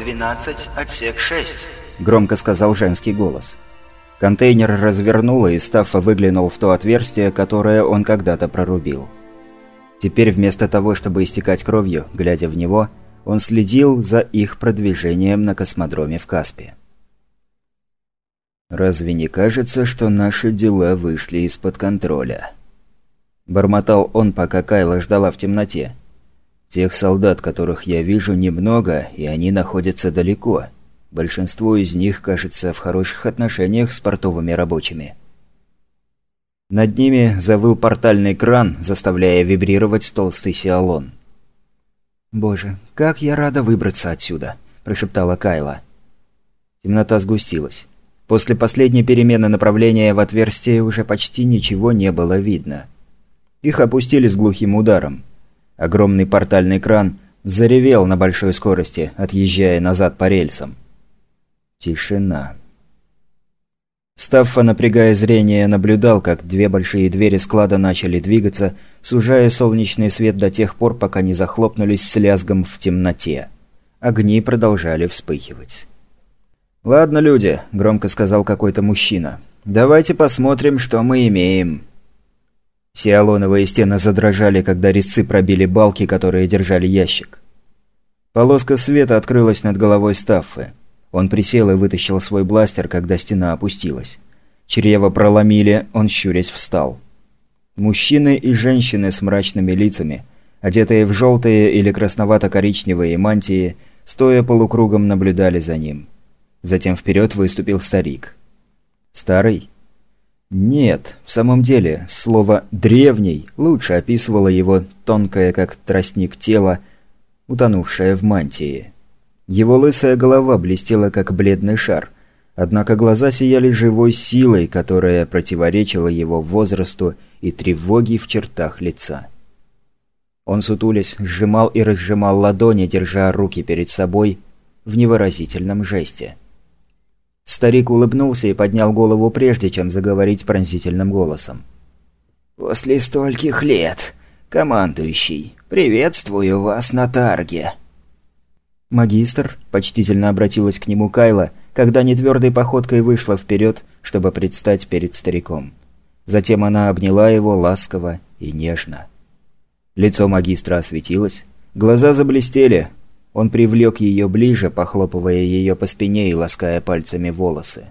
12, отсек 6», – громко сказал женский голос. Контейнер развернуло, и Стаффа выглянул в то отверстие, которое он когда-то прорубил. Теперь вместо того, чтобы истекать кровью, глядя в него, он следил за их продвижением на космодроме в Каспе. «Разве не кажется, что наши дела вышли из-под контроля?» Бормотал он, пока Кайла ждала в темноте. «Тех солдат, которых я вижу, немного, и они находятся далеко. Большинство из них, кажется, в хороших отношениях с портовыми рабочими». Над ними завыл портальный кран, заставляя вибрировать толстый сиалон. «Боже, как я рада выбраться отсюда!» – прошептала Кайла. Темнота сгустилась. После последней перемены направления в отверстие уже почти ничего не было видно. Их опустили с глухим ударом. Огромный портальный кран заревел на большой скорости, отъезжая назад по рельсам. Тишина. Стаффа, напрягая зрение, наблюдал, как две большие двери склада начали двигаться, сужая солнечный свет до тех пор, пока не захлопнулись с лязгом в темноте. Огни продолжали вспыхивать. «Ладно, люди», – громко сказал какой-то мужчина. «Давайте посмотрим, что мы имеем». Сиалоновые стены задрожали, когда резцы пробили балки, которые держали ящик. Полоска света открылась над головой Стаффы. Он присел и вытащил свой бластер, когда стена опустилась. Чрево проломили, он щурясь встал. Мужчины и женщины с мрачными лицами, одетые в желтые или красновато-коричневые мантии, стоя полукругом наблюдали за ним. Затем вперед выступил старик. Старый? Нет, в самом деле, слово «древний» лучше описывало его тонкое, как тростник тело, утонувшее в мантии. Его лысая голова блестела, как бледный шар, однако глаза сияли живой силой, которая противоречила его возрасту и тревоге в чертах лица. Он, сутулясь, сжимал и разжимал ладони, держа руки перед собой в невыразительном жесте. Старик улыбнулся и поднял голову прежде, чем заговорить пронзительным голосом. «После стольких лет, командующий, приветствую вас на Тарге». «Магистр», – почтительно обратилась к нему Кайла, когда нетвердой походкой вышла вперед, чтобы предстать перед стариком. Затем она обняла его ласково и нежно. Лицо магистра осветилось, глаза заблестели, он привлек ее ближе, похлопывая ее по спине и лаская пальцами волосы.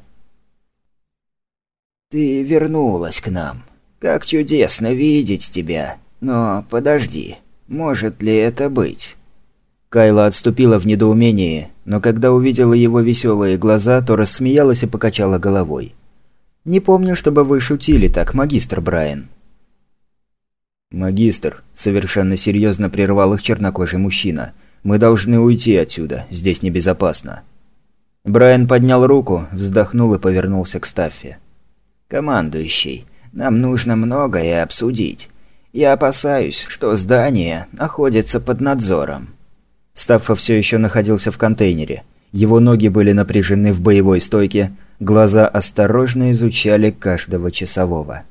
«Ты вернулась к нам. Как чудесно видеть тебя. Но подожди, может ли это быть?» Кайла отступила в недоумении, но когда увидела его веселые глаза, то рассмеялась и покачала головой. «Не помню, чтобы вы шутили так, магистр Брайан». «Магистр», – совершенно серьезно прервал их чернокожий мужчина – мы должны уйти отсюда, здесь небезопасно». Брайан поднял руку, вздохнул и повернулся к Стаффе. «Командующий, нам нужно многое обсудить. Я опасаюсь, что здание находится под надзором». Стаффа все еще находился в контейнере. Его ноги были напряжены в боевой стойке, глаза осторожно изучали каждого часового.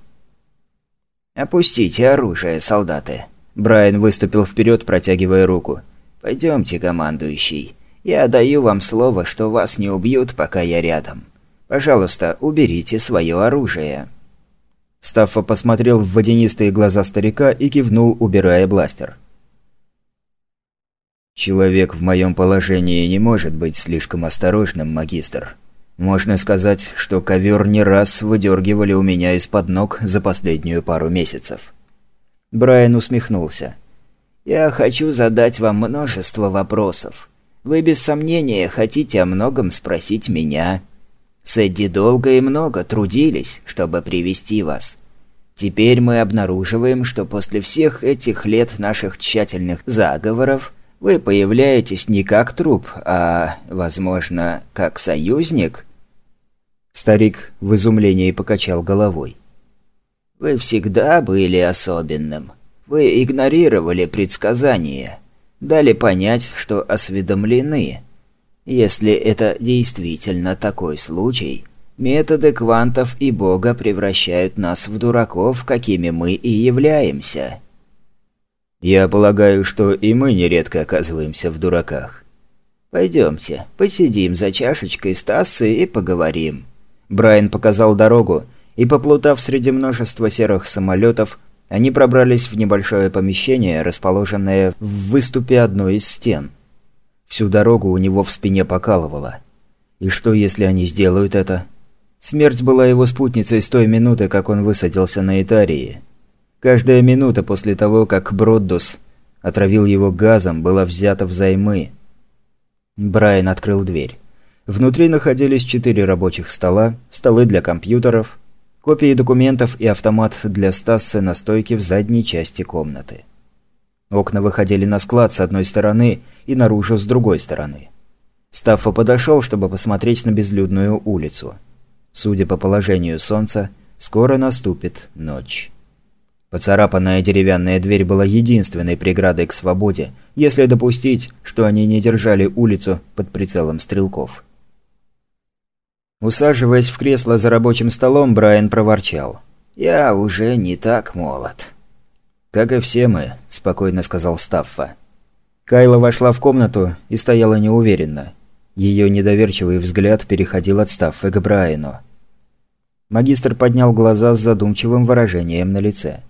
«Опустите оружие, солдаты!» Брайан выступил вперед, протягивая руку. «Пойдемте, командующий. Я даю вам слово, что вас не убьют, пока я рядом. Пожалуйста, уберите свое оружие». Стаффа посмотрел в водянистые глаза старика и кивнул, убирая бластер. «Человек в моем положении не может быть слишком осторожным, магистр. Можно сказать, что ковер не раз выдергивали у меня из-под ног за последнюю пару месяцев». Брайан усмехнулся. Я хочу задать вам множество вопросов. Вы без сомнения хотите о многом спросить меня. Сэдди долго и много трудились, чтобы привести вас. Теперь мы обнаруживаем, что после всех этих лет наших тщательных заговоров вы появляетесь не как труп, а, возможно, как союзник. Старик в изумлении покачал головой. Вы всегда были особенным. Вы игнорировали предсказания, дали понять, что осведомлены. Если это действительно такой случай, методы квантов и Бога превращают нас в дураков, какими мы и являемся. Я полагаю, что и мы нередко оказываемся в дураках. Пойдемте, посидим за чашечкой с Тассой и поговорим». Брайан показал дорогу, и поплутав среди множества серых самолетов, они пробрались в небольшое помещение, расположенное в выступе одной из стен. Всю дорогу у него в спине покалывало. И что, если они сделают это? Смерть была его спутницей с той минуты, как он высадился на Итарии. Каждая минута после того, как Броддус отравил его газом, была взята взаймы. Брайан открыл дверь. Внутри находились четыре рабочих стола, столы для компьютеров, копии документов и автомат для Стассы на стойке в задней части комнаты. Окна выходили на склад с одной стороны и наружу с другой стороны. Стаффа подошел, чтобы посмотреть на безлюдную улицу. Судя по положению солнца, скоро наступит ночь. Поцарапанная деревянная дверь была единственной преградой к свободе, если допустить, что они не держали улицу под прицелом стрелков. Усаживаясь в кресло за рабочим столом, Брайан проворчал. «Я уже не так молод». «Как и все мы», – спокойно сказал Стаффа. Кайла вошла в комнату и стояла неуверенно. Ее недоверчивый взгляд переходил от Стаффы к Брайану. Магистр поднял глаза с задумчивым выражением на лице.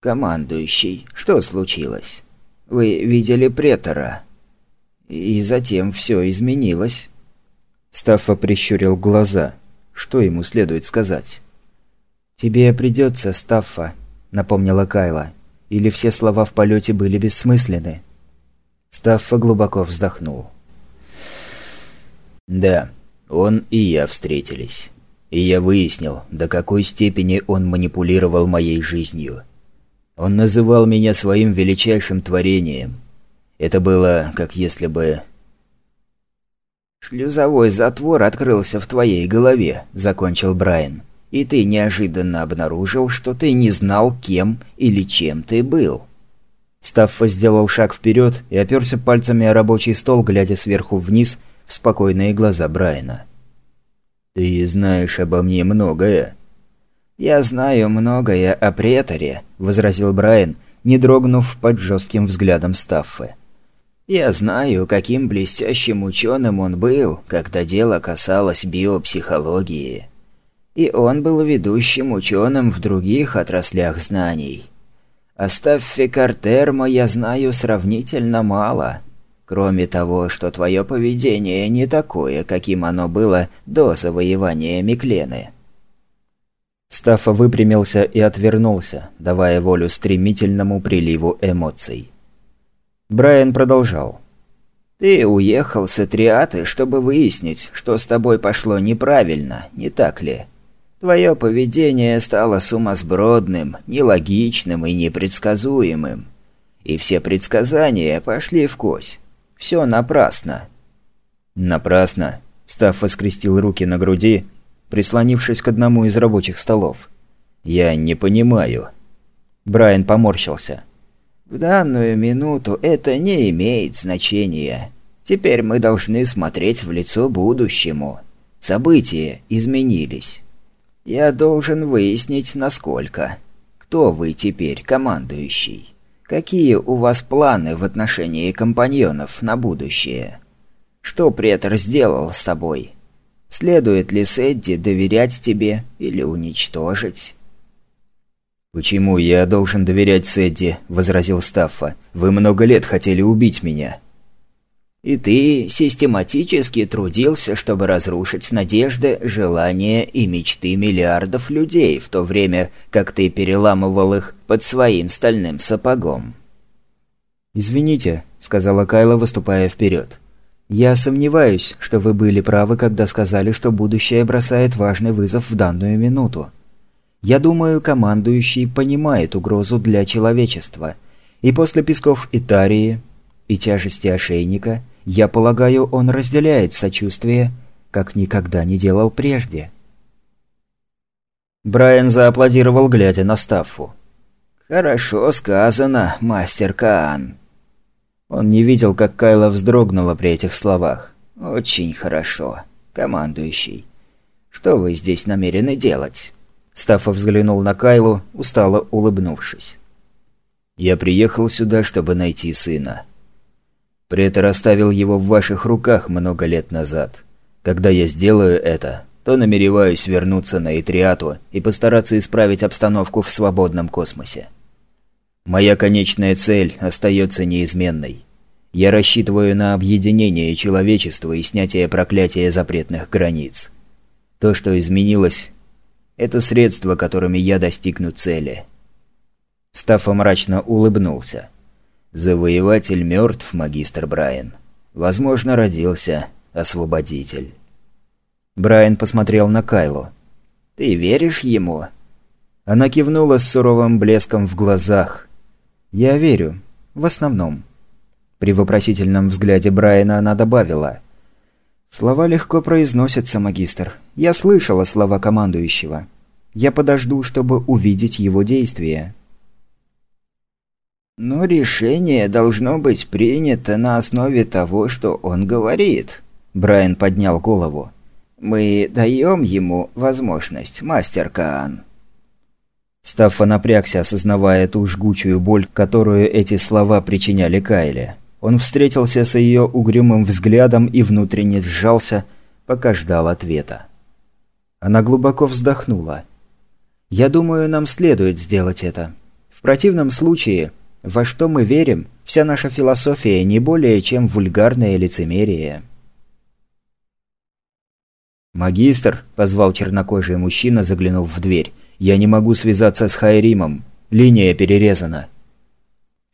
«Командующий, что случилось? Вы видели претора?» «И затем все изменилось». Стаффа прищурил глаза. Что ему следует сказать? «Тебе придется, Стаффа», – напомнила Кайла. «Или все слова в полете были бессмысленны?» Стаффа глубоко вздохнул. «Да, он и я встретились. И я выяснил, до какой степени он манипулировал моей жизнью. Он называл меня своим величайшим творением. Это было, как если бы...» «Шлюзовой затвор открылся в твоей голове», – закончил Брайан и ты неожиданно обнаружил, что ты не знал, кем или чем ты был. Стаффа сделал шаг вперед и оперся пальцами о рабочий стол, глядя сверху вниз в спокойные глаза Брайана. «Ты знаешь обо мне многое». «Я знаю многое о преторе», – возразил Брайан, не дрогнув под жестким взглядом Стаффы. «Я знаю, каким блестящим ученым он был, когда дело касалось биопсихологии» и он был ведущим ученым в других отраслях знаний. О Стаффе Картермо я знаю сравнительно мало, кроме того, что твое поведение не такое, каким оно было до завоевания Миклены. Стаффа выпрямился и отвернулся, давая волю стремительному приливу эмоций. Брайан продолжал. «Ты уехал с Атриаты, чтобы выяснить, что с тобой пошло неправильно, не так ли?» Твое поведение стало сумасбродным, нелогичным и непредсказуемым. И все предсказания пошли в кось. Все напрасно. Напрасно. Став воскрестил руки на груди, прислонившись к одному из рабочих столов. «Я не понимаю». Брайан поморщился. «В данную минуту это не имеет значения. Теперь мы должны смотреть в лицо будущему. События изменились. Я должен выяснить, насколько. Кто вы теперь, командующий? Какие у вас планы в отношении компаньонов на будущее? Что претор сделал с тобой? Следует ли Сэдди доверять тебе или уничтожить? «Почему я должен доверять Сэдди?» – возразил Стаффа. «Вы много лет хотели убить меня». И ты систематически трудился, чтобы разрушить надежды, желания и мечты миллиардов людей, в то время как ты переламывал их под своим стальным сапогом. «Извините», — сказала Кайла, выступая вперед. «Я сомневаюсь, что вы были правы, когда сказали, что будущее бросает важный вызов в данную минуту. Я думаю, командующий понимает угрозу для человечества. И после песков Итарии и тяжести ошейника – я полагаю, он разделяет сочувствие, как никогда не делал прежде. Брайан зааплодировал, глядя на Стаффу. «Хорошо сказано, мастер Каан». Он не видел, как Кайла вздрогнула при этих словах. «Очень хорошо, командующий. Что вы здесь намерены делать?» Стаффа взглянул на Кайлу, устало улыбнувшись. «Я приехал сюда, чтобы найти сына. Претор оставил его в ваших руках много лет назад. Когда я сделаю это, то намереваюсь вернуться на Итриату и постараться исправить обстановку в свободном космосе. Моя конечная цель остается неизменной. Я рассчитываю на объединение человечества и снятие проклятия запретных границ. То, что изменилось, это средства, которыми я достигну цели. Стаффа мрачно улыбнулся. Завоеватель мертв, магистр Брайан. Возможно, родился освободитель. Брайан посмотрел на Кайлу. «Ты веришь ему?» Она кивнула с суровым блеском в глазах. «Я верю. В основном». При вопросительном взгляде Брайана она добавила. «Слова легко произносятся, магистр. Я слышала слова командующего. Я подожду, чтобы увидеть его действия». «Но решение должно быть принято на основе того, что он говорит», – Брайан поднял голову. «Мы даем ему возможность, мастер Каан». Стаффа напрягся, осознавая ту жгучую боль, которую эти слова причиняли Кайле. Он встретился с ее угрюмым взглядом и внутренне сжался, пока ждал ответа. Она глубоко вздохнула. «Я думаю, нам следует сделать это. В противном случае, во что мы верим, вся наша философия не более чем вульгарное лицемерие». «Магистр», – позвал чернокожий мужчина, заглянув в дверь, – «я не могу связаться с Хайримом. Линия перерезана».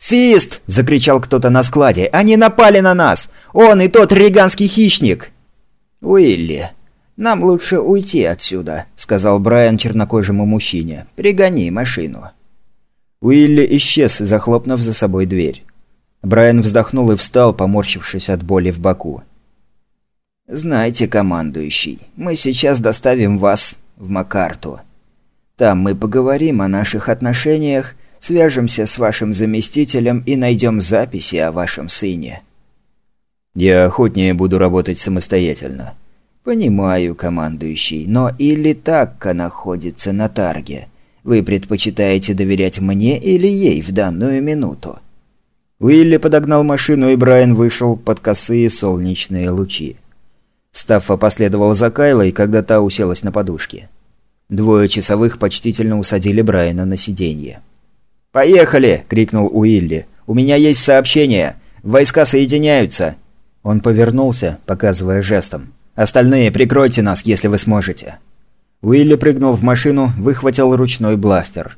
«Фист!» – закричал кто-то на складе. «Они напали на нас! Он и тот риганский хищник!» «Уилли, нам лучше уйти отсюда», – сказал Брайан чернокожему мужчине. «Пригони машину». Уилли исчез, захлопнув за собой дверь. Брайан вздохнул и встал, поморщившись от боли в боку. «Знаете, командующий, мы сейчас доставим вас в Макарту. Там мы поговорим о наших отношениях, свяжемся с вашим заместителем и найдем записи о вашем сыне». «Я охотнее буду работать самостоятельно». «Понимаю, командующий, но или Такка находится на Тарге. Вы предпочитаете доверять мне или ей в данную минуту?» Уилли подогнал машину, и Брайан вышел под косые солнечные лучи. Стаффа последовал за Кайлой, когда та уселась на подушке. Двое часовых почтительно усадили Брайана на сиденье. «Поехали!» – крикнул Уилли. «У меня есть сообщение! Войска соединяются!» Он повернулся, показывая жестом. «Остальные прикройте нас, если вы сможете!» Уилли прыгнул в машину, выхватил ручной бластер.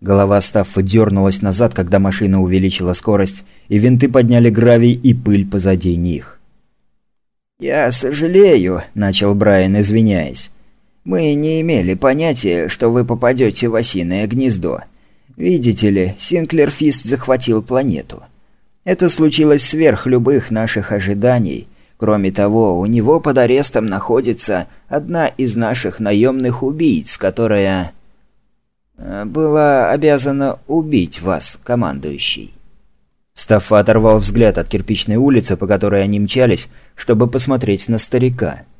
Голова Стаффа дернулась назад, когда машина увеличила скорость, и винты подняли гравий и пыль позади них. «Я сожалею», – начал Брайан, извиняясь. «Мы не имели понятия, что вы попадете в осиное гнездо. Видите ли, Синклер Фист захватил планету. Это случилось сверх любых наших ожиданий. Кроме того, у него под арестом находится одна из наших наемных убийц, которая... Э, была обязана убить вас, командующий. Стаффа оторвал взгляд от кирпичной улицы, по которой они мчались, чтобы посмотреть на старика –